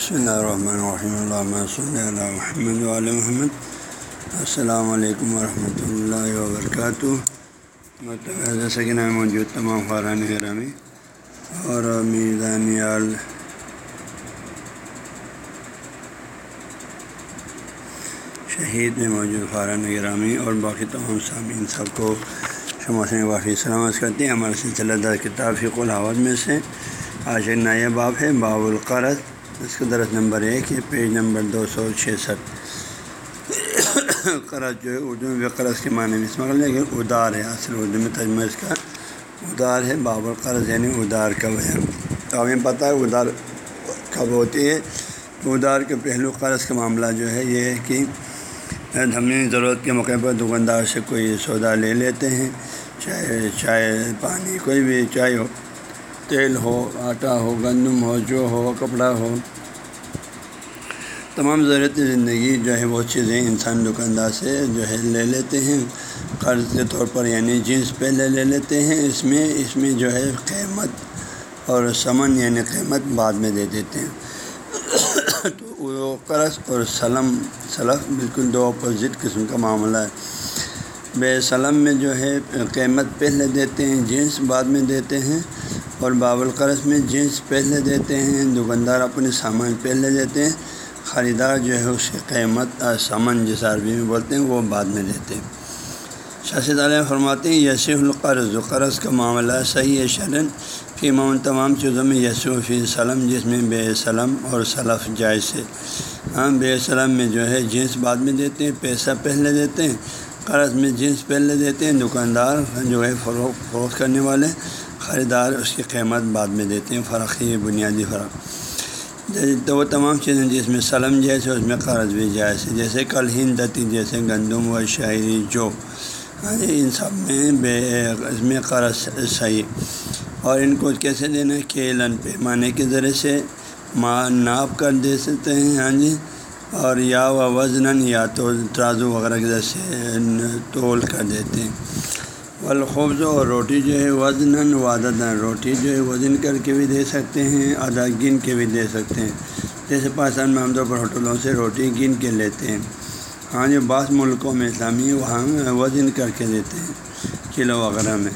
بسم اللہ الرحمن الرحیم اللہ صلی اللہ محمد علیہ محمد السلام علیکم ورحمۃ اللہ وبرکاتہ جیسا کہ نام موجود تمام خاران گرامی اور میزانیال شہید میں موجود خاران گرامی اور باقی تمام سامعین سب کو شما سے واقعی سلامت کرتے ہیں ہمارے سلسلہ در کتاب فق الحاوت میں سے آج ایک نیا باب ہے باب القرض اس کا درس نمبر ایک ہے پیج نمبر دو سو چھسٹھ قرض جو ہے اردو میں قرض کے معنی میں اس لیکن ادار ہے، اصل اردو میں تجمہ اس کا ادار ہے، باب القرض یعنی ادار کب ہے۔ تو ہمیں پتہ ہے ادار کب ہوتی ہے۔ ادار کے پہلو قرض کا معاملہ جو ہے یہ ہے کہ ہم نے ضرورت کے موقع پر دکاندار سے کوئی سودا لے لیتے ہیں، چاہے چائے پانی کوئی بھی چائے ہو۔ تیل ہو، آٹا ہو، گندم ہو، جو ہو، کپڑا ہو، تمام ضرورت زندگی جو ہے وہ چیزیں انسان دکاندار سے جو ہے لے لیتے ہیں۔ قرض کے طور پر یعنی جنس پہلے لے لیتے ہیں۔ اس میں اس میں جو ہے قیمت اور سمن یعنی قیمت بعد میں دے دیتے ہیں۔ تو وہ قرض اور سلم، سلف بالکل دو اپوزٹ قسم کا معاملہ ہے۔ بے سلم میں جو ہے قیمت پہلے دیتے ہیں، جنس بعد میں دیتے ہیں۔ اور باب القرض میں جنس پہلے دیتے ہیں، دکاندار اپنے سامان پہلے دیتے ہیں۔ خریدار جو ہے، اس کی قیمت سامان جس عربی میں بولتے ہیں، وہ بعد میں دیتے ہیں۔ شاشد علیہ فرماتے ہیں یسی القرض، قرض کا معاملہ صحیح ہے شرن۔ فی مون تمام چیزوں میں یسو فی سلم جس میں بے سلم اور سلف جائز ہے۔ ہاں بے سلم میں جو ہے، جنس بعد میں دیتے ہیں، پیسہ پہلے دیتے ہیں۔ قرض میں جنس پہلے دیتے ہیں، دکاندار جو ہے، فروخت فروخت کرنے والے۔ خریدار اس کی قیمت بعد میں دیتے ہیں، فرق ہی بنیادی فرق۔ تو وہ تمام چیزیں جس میں سلم جیسے، اس میں قرض بھی جائز ہے۔ جیسے کل ہندتی جیسے گندم و شاعری، جو۔ ہاں جی، ان سب میں بے، اس میں قرض صحیح۔ اور ان کو کیسے دینا ہے؟ کھیلن پیمانے کے ذریعے سے ماں ناپ کر دے سکتے ہیں ہاں جی۔ اور یا و وزن یا تو ترازو وغیرہ کے ذریعے سے تول کر دیتے ہیں۔ والخبز اور روٹی جو ہے وزن وادن روٹی جو ہے وزن کر کے بھی دے سکتے ہیں، آدھا گن کے بھی دے سکتے ہیں۔ جیسے پاکستان میں ہم طور پر ہوٹلوں سے روٹی گن کے لیتے ہیں۔ ہاں جو بعض ملکوں میں اسلامی وہاں وزن کر کے دیتے ہیں کلو وغیرہ میں۔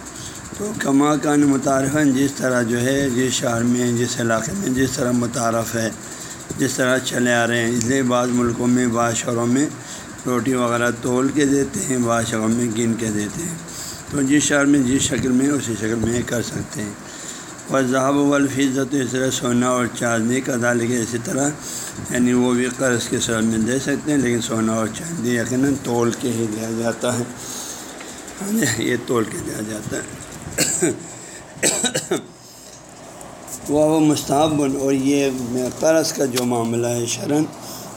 تو کما کا متعارف جس طرح جو ہے، جس شہر میں، جس علاقے میں جس طرح متعارف ہے، جس طرح چلے آ رہے ہیں۔ اس لیے بعض ملکوں میں، بعض شہروں میں روٹی وغیرہ تول کے دیتے ہیں، بعض شہروں میں گن کے دیتے ہیں۔ تو جس شہر میں جس شکل میں اسی شکل میں کر سکتے ہیں۔ اور ذہب والفیزت اس طرح سونا اور چاندی کا ادا لگے اسی طرح یعنی وہ بھی قرض کے صورت میں دے سکتے ہیں، لیکن سونا اور چاندی یقیناً تول کے ہی دیا جاتا ہے۔ یعنی یہ تول کے دیا جاتا ہے۔ وہ مستحب اور یہ قرض کا جو معاملہ ہے شرن یعنی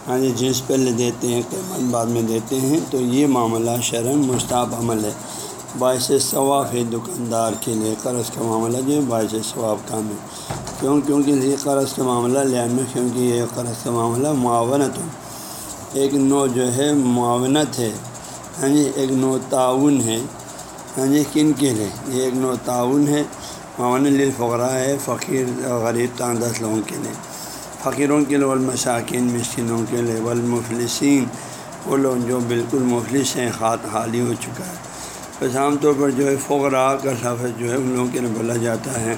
ہاں جی جنس پہلے دیتے ہیں قیمت بعد میں دیتے ہیں، تو یہ معاملہ شرن مشتاب عمل ہے۔ باعث ثواب ہے دکاندار کے لیے قرض کا معاملہ جو ہے باعث ثواب کام ہے۔ کیوں؟ کیونکہ یہ قرض کا معاملہ لہٰذا کیونکہ یہ قرض کا معاملہ معاونت ایک نو جو ہے معاونت ہے ہاں جی ایک نو تعاون ہے۔ ہاں جی کن کے لیے؟ یہ ایک نو تعاون ہے۔ معاون للفقراء ہے، فقیر، غریب تان دس لوگوں کے لیے۔ فقیروں کے لیے، والمساکین، مسکینوں کے لیے، والمفلسین۔ وہ لوگ جو بالکل مفلس ہیں خات حالی ہو چکا ہے۔ بس عام طور پر جو ہے فقراء کا لفظ جو ہے ان لوگوں کے لیے بولا جاتا ہے،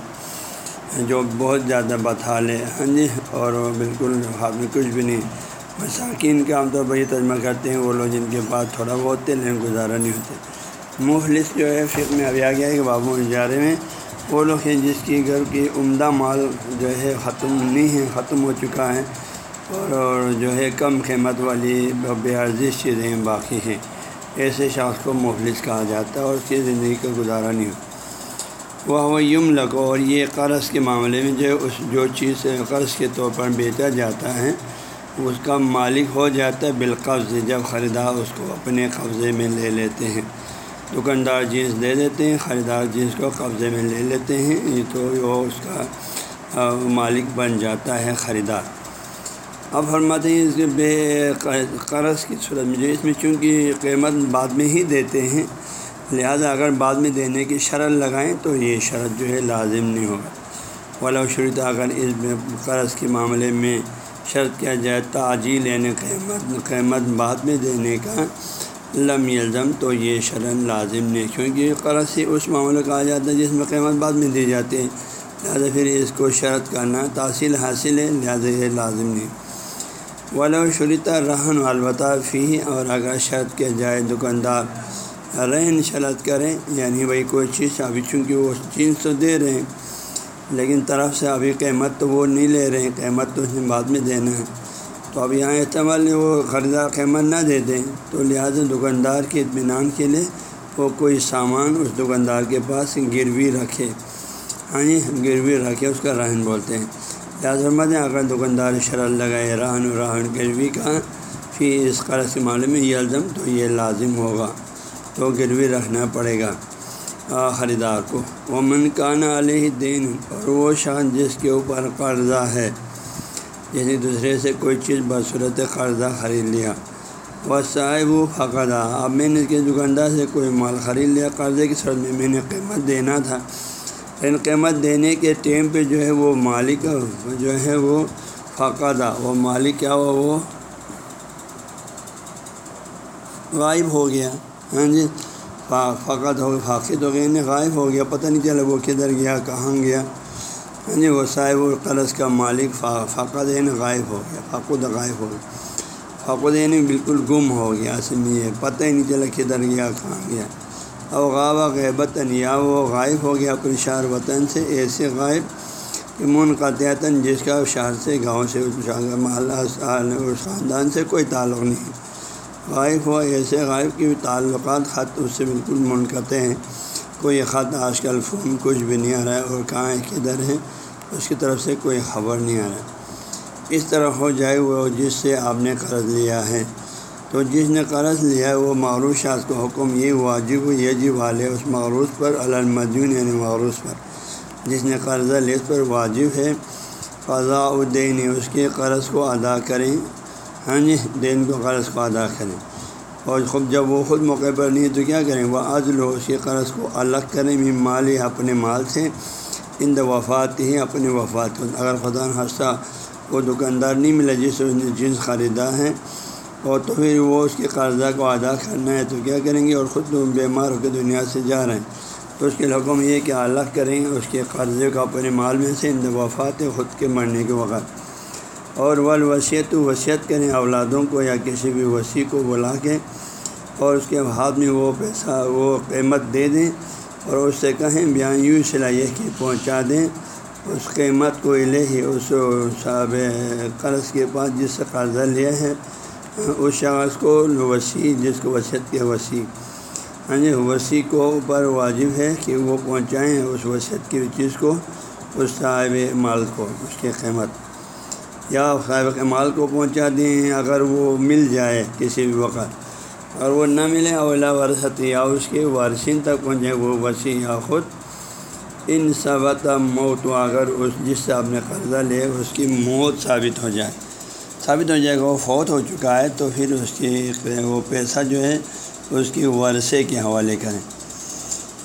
جو بہت زیادہ بتھال ہے ہاں جی اور بالکل ہاتھ میں کچھ بھی نہیں۔ مساکین کے عام طور پر یہ ترجمہ کرتے ہیں، وہ لوگ جن کے پاس تھوڑا بہت تیل ہیں، گزارا نہیں ہوتے مفلس جو ہے فکر میں ابھی آ گیا ہے کہ بابو اجارے میں، وہ لوگ ہیں جس کی گھر کی عمدہ مال جو ہے ختم نہیں ہے، ختم ہو چکا ہے، اور جو ہے کم قیمت والی بے ارزش چیزیں باقی ہیں۔ ایسے شخص کو مفلس کہا جاتا ہے اور اس کی زندگی کا گزارا نہیں ہوتا۔ وہ یم لگو اور یہ قرض کے معاملے میں جو اس، جو چیز قرض کے طور پر بیچا جاتا ہے، اس کا مالک ہو جاتا ہے بالقبض، جب خریدار اس کو اپنے قبضے میں لے لیتے ہیں۔ دکاندار جنس دے دیتے ہیں، خریدار جنس کو قبضے میں لے لیتے ہیں، تو وہ اس کا مالک بن جاتا ہے خریدار۔ اب فرماتے ہیں اس کے بے قرض کی صورت میں جو اس میں چونکہ قیمت بعد میں ہی دیتے ہیں، لہذا اگر بعد میں دینے کی شرط لگائیں تو یہ شرط جو ہے لازم نہیں ہوگا۔ ولا شروط اگر اس قرض کے معاملے میں شرط کیا جائے تعجیل یعنی قیمت قیمت بعد میں دینے کا لم یلزم تو یہ شرن لازم نہیں، کیونکہ قرض سے اس معاملے کہا جاتا ہے جس میں قیمت بعد میں دی جاتی ہے۔ لہٰذا پھر اس کو شرط کرنا تحصیل حاصل ہے، لہٰذا یہ لازم نہیں۔ ولو شریتا رہن البتہ فی اور اگر شرط کیا جائے دکاندار، رہن شرط کریں یعنی بھائی کوئی چیز ابھی چونکہ وہ چیز تو دے رہے ہیں، لیکن طرف سے ابھی قیمت تو وہ نہیں لے رہے ہیں، قیمت تو اس میں بعد میں دینا ہے۔ تو اب یہاں استعمال وہ خریدار قیمت نہ دے دیں، تو لہٰذا دکاندار کے اطمینان کے لیے وہ کوئی سامان اس دکاندار کے پاس گروی رکھے۔ ہاں جی گروی رکھے، اس کا رہن بولتے ہیں۔ لہٰذا مدیں اگر دکاندار شرط لگائے رہن و رہن گروی کا پھر اس قرض کے معاملے میں یہ الزم تو یہ لازم ہوگا، تو گروی رکھنا پڑے گا۔ خریدار کو۔ وہ منکانہ علیہ دین اور وہ شان جس کے اوپر قرضہ ہے۔ جیسے دوسرے سے کوئی چیز بصورت قرضہ خرید لیا۔ وہ صاحب و فقدہ اب میں نے اس کے دکاندار سے کوئی مال خرید لیا، قرضے کی صورت میں میں نے قیمت دینا تھا۔ لیکن قیمت دینے کے ٹائم پہ جو ہے وہ مالک جو ہے وہ فقدہ وہ مالک کیا ہوا؟ وہ غائب ہو گیا۔ ہاں جی فقط ہو، فاقد ہو گیا یعنی غائب ہو گیا۔ پتہ نہیں چلا وہ کدھر گیا، کہاں گیا۔ ہاں جی وہ صاحب القرض کا مالک فقط یعنی غائب ہو گیا فقد غائب ہو گیا۔ فقد یعنی بالکل گم ہو گیا اصل میں۔ یہ پتہ ہی نہیں چلا کدھر گیا، کہاں گیا۔ اور غابہ غیبتاً یا وہ غائب ہو گیا اپنے شہر وطن سے، ایسے غائب کہ منقطعتاً جس کا شہر سے، گاؤں سے، محلہ اس خاندان سے کوئی تعلق نہیں۔ غائب ہوا، ایسے غائب کی تعلقات خط اس سے بالکل منقطع ہیں۔ کوئی خط آج کل فون کچھ بھی نہیں آ رہا ہے اور کہاں کدھر ہے، اس کی طرف سے کوئی خبر نہیں آ رہا۔ اس طرح ہو جائے وہ جس سے آپ نے قرض لیا ہے۔ تو جس نے قرض لیا ہے، وہ معروف شاذ کو حکم یہ واجب و یہ والے اس معروف پر المدون یعنی معروف پر۔ جس نے قرضہ لے اس پر واجب ہے۔ فضا الدین، اس کے قرض کو ادا کریں۔ ہاں جی دین کو قرض کو ادا کریں۔ اور خود جب وہ خود موقع پر نہیں تو کیا کریں؟ وہ عزل ہو، اس کے قرض کو الگ کریں۔ بھی مال اپنے مال سے، ان وفات ہی اپنی وفات۔ اگر خدا حصہ وہ دکاندار نہیں ملا جس اس نے جنس خریدا ہے اور تو پھر وہ اس کے قرضہ کو ادا کرنا ہے تو کیا کریں گے؟ اور خود بیمار ہو کے دنیا سے جا رہے ہیں۔ تو اس کے حکم یہ کہ الگ کریں، اس کے قرضے کو اپنے مال میں سے ان وفات خود کے مرنے کے وقت۔ اور ول وصیت وصیت کریں اولادوں کو یا کسی بھی وسیع کو بلا کے۔ اور اس کے ہاتھ میں وہ پیسہ، وہ قیمت دے دیں۔ اور اس سے کہیں، بیان یوں صلاحیہ کہ پہنچا دیں۔ اس قیمت کو لے ہی اس صاحب قرض کے پاس جس سے قرضہ لیا ہے اس شخص کو وسیع جس کو وصیت کے وسیع۔ ہاں جی وسیع کو اوپر واجب ہے کہ وہ پہنچائیں اس وصیت کی چیز کو، اس صاحب مال کو، اس کی قیمت۔ یا صاحب مال کو پہنچا دیں اگر وہ مل جائے کسی بھی وقت۔ اور وہ نہ ملے اولا ورثت، یا اس کے وارثین تک پہنچے، وہ وسیع یا خود۔ ان صبت موت، اگر اس جس سے آپ نے قرضہ لے، اس کی موت ثابت ہو جائے۔ ثابت ہو جائے گا وہ فوت ہو چکا ہے تو پھر اس کی وہ پیسہ جو ہے اس کی ورثے کے حوالے کریں۔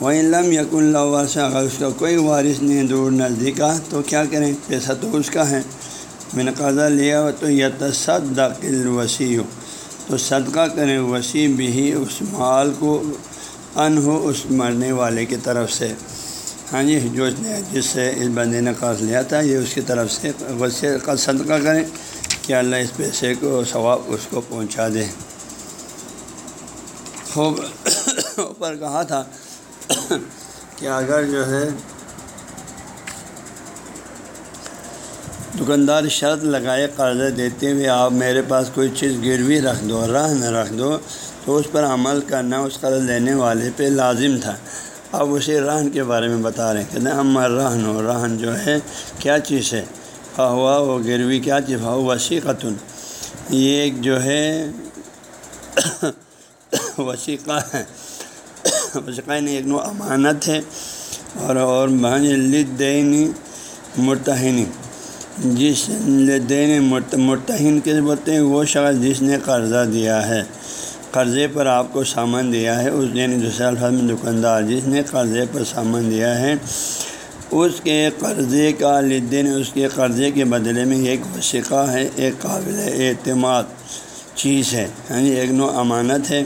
وہیں لم یق اللہ ورثہ اگر اس کا کوئی وارث نہیں دور نزدیک، تو کیا کریں؟ پیسہ تو اس کا ہے۔ میں نے قرضہ لیا تو یا تصدقل وسیع ہو تو صدقہ کریں وسیع بھی اس مال کو ان ہو اس مرنے والے کی طرف سے۔ ہاں جی جو اس نے جس سے اس بندے نے قرض لیا تھا، یہ اس کی طرف سے وسیع کا صدقہ کریں۔ کہ اللہ اس پیسے کو ثواب اس کو پہنچا دے۔ خوب، اوپر کہا تھا کہ اگر جو ہے دکاندار شرط لگائے قرضہ دیتے ہوئے آپ میرے پاس کوئی چیز گروی رکھ دو، راہ نہ رکھ دو، تو اس پر عمل کرنا اس قرض لینے والے پہ لازم تھا۔ اب اسی رہن کے بارے میں بتا رہے ہیں کہ ہم رہن و رہن جو ہے، کیا چیز ہے؟ ہوا و گروی کیا چیز وسیع قطن یہ ایک جو ہے وسیقہ ہے۔ وسیقہ نے یعنی ایک نو امانت ہے اور اور لد دینی مرتحنی جس دین مرتہن کے بولتے ہیں، وہ شخص جس نے قرضہ دیا ہے، قرضے پر آپ کو سامان دیا ہے، اس دن دوسرے الفاظ میں دکاندار، جس نے قرضے پر سامان دیا ہے اس کے قرضے کا لدن اس کے قرضے کے بدلے میں ایک وسیقہ ہے، ایک قابل اعتماد چیز ہے۔ یعنی ایک نو امانت ہے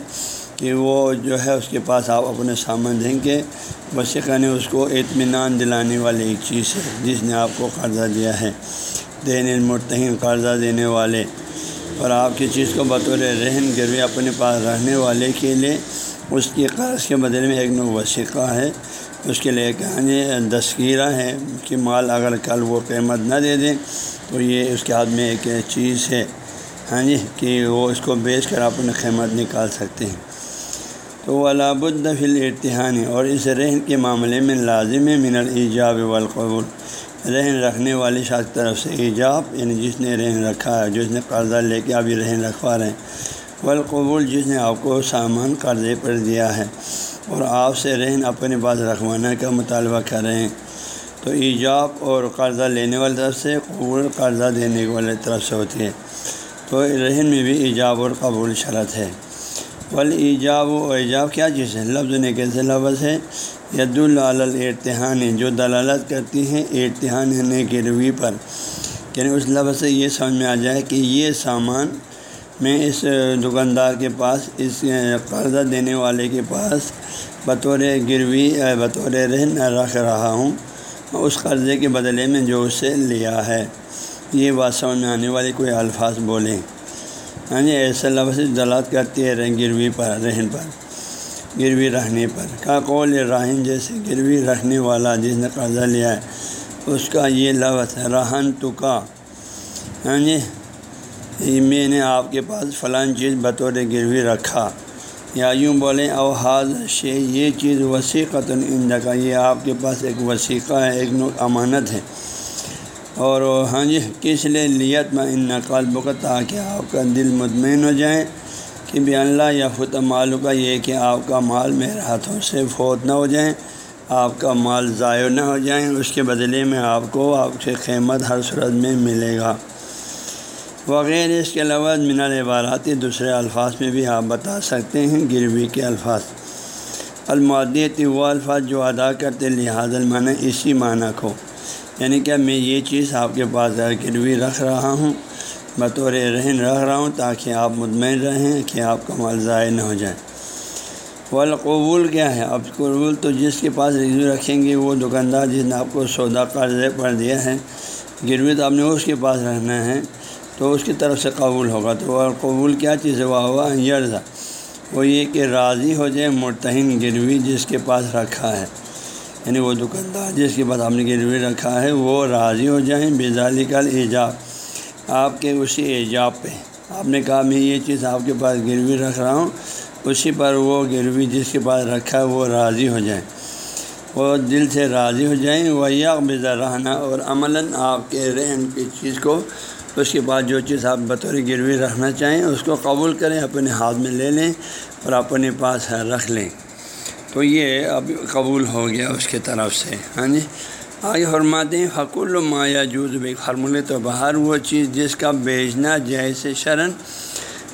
کہ وہ جو ہے اس کے پاس آپ اپنے سامان دیں گے۔ وسیقہ نے اس کو اطمینان دلانے والی ایک چیز ہے، جس نے آپ کو قرضہ دیا ہے۔ دین المرتحین قرضہ دینے والے۔ اور آپ کی چیز کو بطور رہن گروی اپنے پاس رہنے والے کے لیے اس کی قرض کے بدلے میں ایک نو وسیقہ ہے۔ اس کے لیے کہانی دستگیرہ ہے کہ مال اگر کل وہ قیمت نہ دے دیں تو یہ اس کے ہاتھ میں ایک چیز ہے ہاں جی کہ وہ اس کو بیچ کر اپنے قیمت نکال سکتے ہیں۔ تو وہ ارتحانی اور اس رہن کے معاملے میں لازم من الجاب والقبول۔ رہن رکھنے والی شاخ طرف سے ایجاب یعنی جس نے رہن رکھا ہے جس نے قرضہ لے کے ابھی رہن رکھوا رہے ہیں۔ والقبول، جس نے آپ کو سامان قرضے پر دیا ہے۔ اور آپ سے رہن اپنے پاس رکھوانے کا مطالبہ کر رہے ہیں تو ایجاب اور قرضہ لینے والی طرف سے قبول، قرضہ دینے والے طرف سے ہوتی ہے۔ تو رہن میں بھی ایجاب اور قبول شرط ہے۔ ول ایجاب و ایجاب کیا چیز ہے؟ لفظ نے کیسے لفظ ہے۔ ید الرتحان جو دلالت کرتی ہیں ارتحان نے گروی پر۔ یعنی اس لفظ سے یہ سمجھ میں آ جائے کہ یہ سامان میں اس دکاندار کے پاس، اس قرضہ دینے والے کے پاس بطور گروی بطور رہن رکھ رہا ہوں۔ اس قرضے کے بدلے میں جو اسے لیا ہے۔ یہ بات سمجھ میں آنے والے کوئی الفاظ بولیں۔ ہاں جی ایسا لفظ دلات کرتی ہے رہن، گروی پر، رہن پر، گروی رہنے پر۔ کا قول راہن جیسے گروی رکھنے والا جس نے قرضہ لیا ہے، اس کا یہ لفظ ہے رہن تو کا۔ ہاں جی میں نے آپ کے پاس فلاں چیز بطور گروی رکھا۔ یا یوں بولیں اوحاظ شے، یہ چیز وسیقت ان کا یہ آپ کے پاس ایک وسیقہ ہے، ایک نو امانت ہے۔ اور ہاں جی کس لیے لیت میں ان نقال کا تاکہ آپ کا دل مطمئن ہو جائیں کہ بھی اللہ یا فت مال کا یہ کہ آپ کا مال میرے ہاتھوں سے فوت نہ ہو جائیں آپ کا مال ضائع نہ ہو جائیں اس کے بدلے میں آپ کو آپ سے قیمت ہر صورت میں ملے گا۔ وغیرہ اس کے علاوہ من العباراتی دوسرے الفاظ میں بھی آپ بتا سکتے ہیں، گروی کے الفاظ۔ المعدیتی وہ الفاظ جو ادا کرتے لحاظ المعنی اسی معنی کو۔ یعنی کہ میں یہ چیز آپ کے پاس گروی رکھ رہا ہوں، بطور رہن رکھ رہا ہوں تاکہ آپ مطمئن رہیں کہ آپ کا مال ضائع نہ ہو جائے۔ والقبول کیا ہے؟ اب قبول تو جس کے پاس رضو رکھیں گے، وہ دکاندار جس نے آپ کو سودا قرضے پر دیا ہے، گروی تو آپ نے اس کے پاس رہنا ہے۔ تو اس کی طرف سے قبول ہوگا۔ تو وہ قبول کیا چیز ہوا؟ ہوا یرز وہ یہ کہ راضی ہو جائے مرتہن گروی جس کے پاس رکھا ہے۔ یعنی وہ دکاندار جس کے پاس آپ نے گروی رکھا ہے، وہ راضی ہو جائیں۔ بزالی کل ایجاب آپ کے اسی ایجاب پہ۔ آپ نے کہا، میں یہ چیز آپ کے پاس گروی رکھ رہا ہوں۔ اسی پر وہ گروی جس کے پاس رکھا ہے، وہ راضی ہو جائیں۔ وہ دل سے راضی ہو جائیں۔ وہ یا بزا رہنا اور عملاً آپ کے رہن کی چیز کو اس کے بعد جو چیز آپ بطور گروی رکھنا چاہیں اس کو قبول کریں اپنے ہاتھ میں لے لیں اور اپنے پاس رکھ لیں۔ تو یہ اب قبول ہو گیا اس کی طرف سے۔ ہاں جی؟ آگے فرماتے ہیں حق المایا جوز بے فرمولے تو باہر وہ چیز جس کا بیچنا جیسے شرن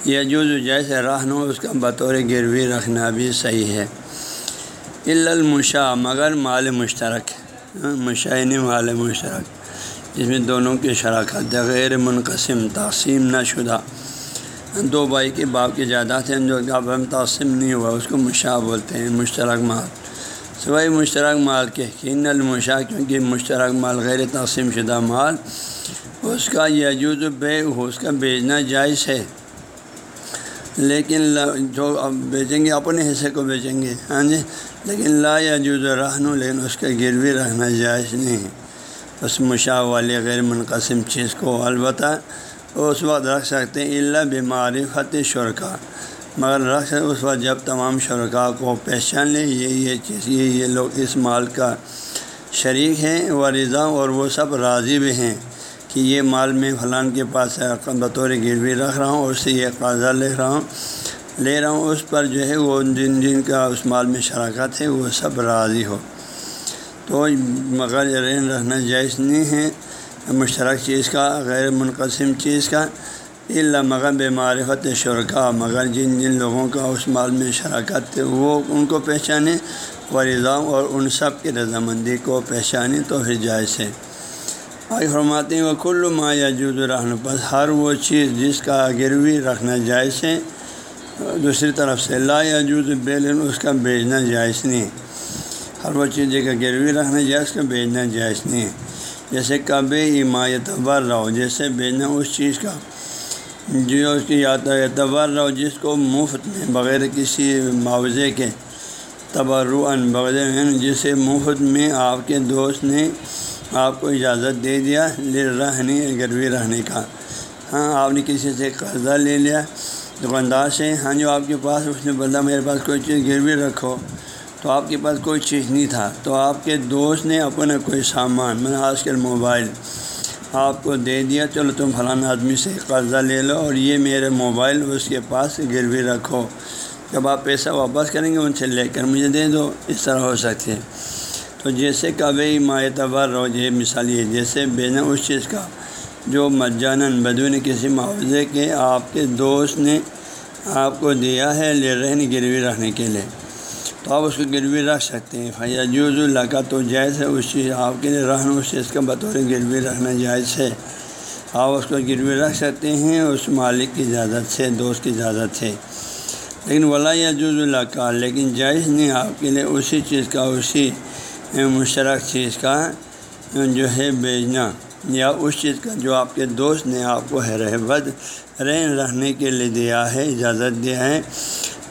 یا جوز جیسے رہنا اس کا بطور گروی رکھنا بھی صحیح ہے۔ المشا مگر مال مشترک۔ ہاں، یعنی مال مشترک۔ جس میں دونوں کی شراکت غیر منقسم تقسیم نہ شدہ دو بھائی کے باپ کی جائیداد ہیں جو اب ہم تقسیم نہیں ہوا، اس کو مشاع بولتے ہیں، مشترک مال۔ سوائے مشترک مال کے کن المشا کیونکہ مشترک مال غیر تقسیم شدہ مال، اس کا یجوز بے، اس کا بیچنا جائز ہے۔ لیکن جو اب بیچیں گے، اپنے حصے کو بیچیں گے۔ ہاں جی؟ لیکن لا یجوز رہنو لیکن اس کا گروی رہنا جائز نہیں۔ ہے اس مشاع والے غیر منقسم چیز کو البتہ اس وقت رکھ سکتے ہیں اللہ بیماری فتح شرکا۔ مگر رکھ سکتے اس وقت جب تمام شرکا کو پہچان لیں، یہ یہ چیز یہ یہ لوگ اس مال کا شریک ہیں و رضا اور وہ سب راضی بھی ہیں کہ یہ مال میں فلان کے پاس بطور گروی رکھ رہا ہوں اور سے یہ قاضہ لے رہا ہوں۔ لے رہا ہوں، اس پر جو ہے وہ جن جن کا اس مال میں شراکت ہے، وہ سب راضی ہو۔ تو مگر رہن رہنا جائز نہیں ہے، مشترک چیز کا، غیر منقسم چیز کا اللہ مگر بے معرفت شرکا، مگر جن جن لوگوں کا اس مال میں شراکت وہ ان کو پہچانے و اور ان سب کی رضامندی کو پہچانے تو پھر جائز ہے۔ آئی فرماتے ہیں وہ کل ما یا جود الرحن پس ہر وہ چیز جس کا گروی رکھنا جائز ہے، دوسری طرف سے لا یا بیلن اس کا بیچنا جائز نہیں۔ ہر وہ چیز کا گروی رکھنا جائز کا بیچنا جائز نہیں۔ ہے جیسے کب اعتبار رہو، جیسے بیچنا اس چیز کا۔ جو اس کی اعتبار رہو، جس کو مفت میں بغیر کسی معاوضے کے تبرعن بغیر جسے مفت میں آپ کے دوست نے آپ کو اجازت دے دیا، لے رہنے گروی رہنے کا۔ ہاں آپ نے کسی سے قرضہ لے لیا، دکاندار سے ہاں جو آپ کے پاس، اس نے بولا، میرے پاس کوئی چیز گروی رکھو۔ تو آپ کے پاس کوئی چیز نہیں تھا۔ تو آپ کے دوست نے اپنا کوئی سامان، میں آج کل موبائل آپ کو دے دیا۔ چلو تم فلانا آدمی سے قرضہ لے لو اور یہ میرے موبائل اس کے پاس گروی رکھو۔ جب آپ پیسہ واپس کریں گے ان سے لے کر مجھے دے دو، اس طرح ہو سکتی ہے تو جیسے کبھی معتبر رو یہ مثال یہ جیسے بینا اس چیز کا جو مجانن بدون کسی معاوضے کے آپ کے دوست نے آپ کو دیا ہے لے رہنے گروی رکھنے کے لیے۔ تو آپ اس کو گروی رکھ سکتے ہیں۔ فیا جوز اللہ کا تو جائز ہے، اس چیز آپ کے لیے رہنا اس چیز کا بطور گروی رکھنا جائز ہے۔ آپ اس کو گروی رکھ سکتے ہیں، اس مالک کی اجازت سے، دوست کی اجازت سے۔ لیکن ولا یا جز اللہ کا لیکن جائز نہیں، آپ کے لیے اسی چیز کا، اسی مشترک چیز کا جو ہے بیچنا۔ یا اس چیز کا جو آپ کے دوست نے آپ کو ہے رہبت رہن، رہنے کے لیے دیا ہے، اجازت دیا ہے۔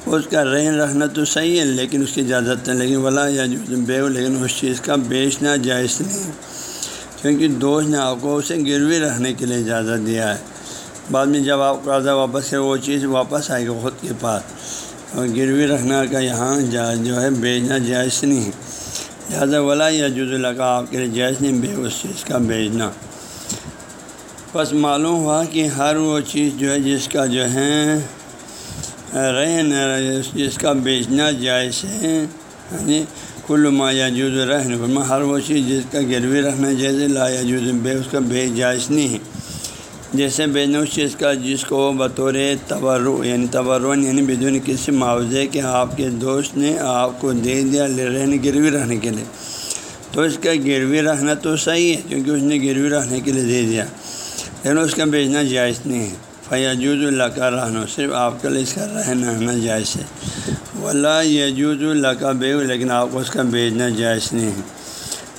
اس کا رہن رکھنا تو صحیح ہے، لیکن اس کی اجازت نہیں لیکن ولا یا جو بے لیکن اس چیز کا بیچنا جائز نہیں کیونکہ دوست نے آپ کو اسے گروی رکھنے کے لیے اجازت دیا ہے۔ بعد میں جب آپ قرضہ واپس کرے، وہ چیز واپس آئے گا خود کے پاس۔ اور گروی رکھنا کا یہاں جو ہے بیچنا جائز نہیں لہٰذا ولا یا جز کا آپ کے لیے جائز نہیں بے، اس چیز کا بیچنا بس معلوم ہوا کہ ہر وہ چیز جو ہے، جس کا جو ہے رہن، جس کا بیچنا جائز ہے ہاں جی کل ما یا جز رہن ہر وہ چیز جس کا گروی رکھنا جائز لا یا جز بے، اس کا بے جائز نہیں ہے۔ جیسے بیچنا اس چیز کا، جس کو بطور تبرو یعنی تبرون یعنی بدون کسی معاوضے کے آپ کے دوست نے آپ کو دے دیا لے رہنے گروی رہنے کے لیے۔ تو اس کا گروی رہنا تو صحیح ہے، کیونکہ اس نے گروی رہنے کے لیے دے دیا۔ لیکن اس کا بیچنا جائز نہیں ہے۔ فیاجوز اللہ کا رہنا صرف آپ کا اس کا رہنا رہنا جائز ہے۔ ولا یجوز اللہ کا بے لیکن آپ کو اس کا بیچنا جائز نہیں ہے۔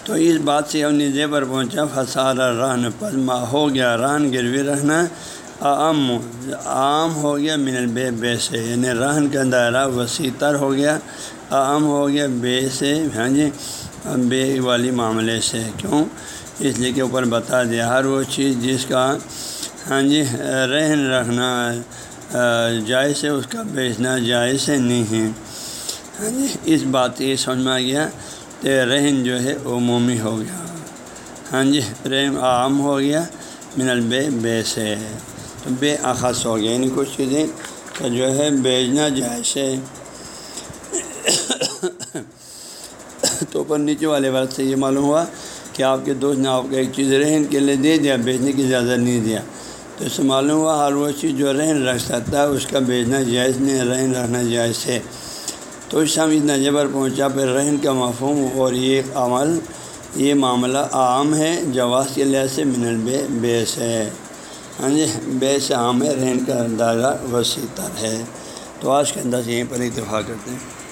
تو اس بات سے ہم نجے پر پہنچا، فساد رہن پسما ہو گیا، رہن گروی رہنا عام عام ہو گیا من البے، بے سے۔ یعنی رہن کا دائرہ وسیع تر ہو گیا۔ عام ہو گیا، بے سے ہاں جی بے والی معاملے سے۔ کیوں؟ اس لیے کہ اوپر بتا دیا، ہر وہ چیز جس کا ہاں جی رہن رکھنا جائز ہے، اس کا بیچنا جائز ہے نہیں ہے۔ ہاں جی اس بات یہ سمجھ میں آ گیا کہ رہن جو ہے عمومی ہو گیا۔ ہاں جی رحم عام ہو گیا، من البے، بے سے۔ تو بے اخص ہو گیا یعنی کچھ چیزیں کا جو ہے بیچنا جائز ہے۔ تو اوپر نیچے والے بات سے یہ معلوم ہوا کہ آپ کے دوست نے آپ کو ایک چیز رہن کے لیے دے دیا، بیچنے کی اجازت نہیں دیا۔ تو اس سے معلوم ہوا ہر وہ چیز جو رہن رکھ سکتا ہے اس کا بیچنا جائز نہیں، رہن رکھنا جائز ہے۔ تو اس ہم اس نجے پر پہنچا، پھر رہن کا مفہوم اور یہ عمل، یہ معاملہ عام ہے، جواز کے لحاظ سے من البے بیس ہے۔ ہاں جی بیس عام ہے، رہن کا اندازہ وسیع تر ہے۔ تو آج کے انداز یہیں پر اتفاق کرتے ہیں۔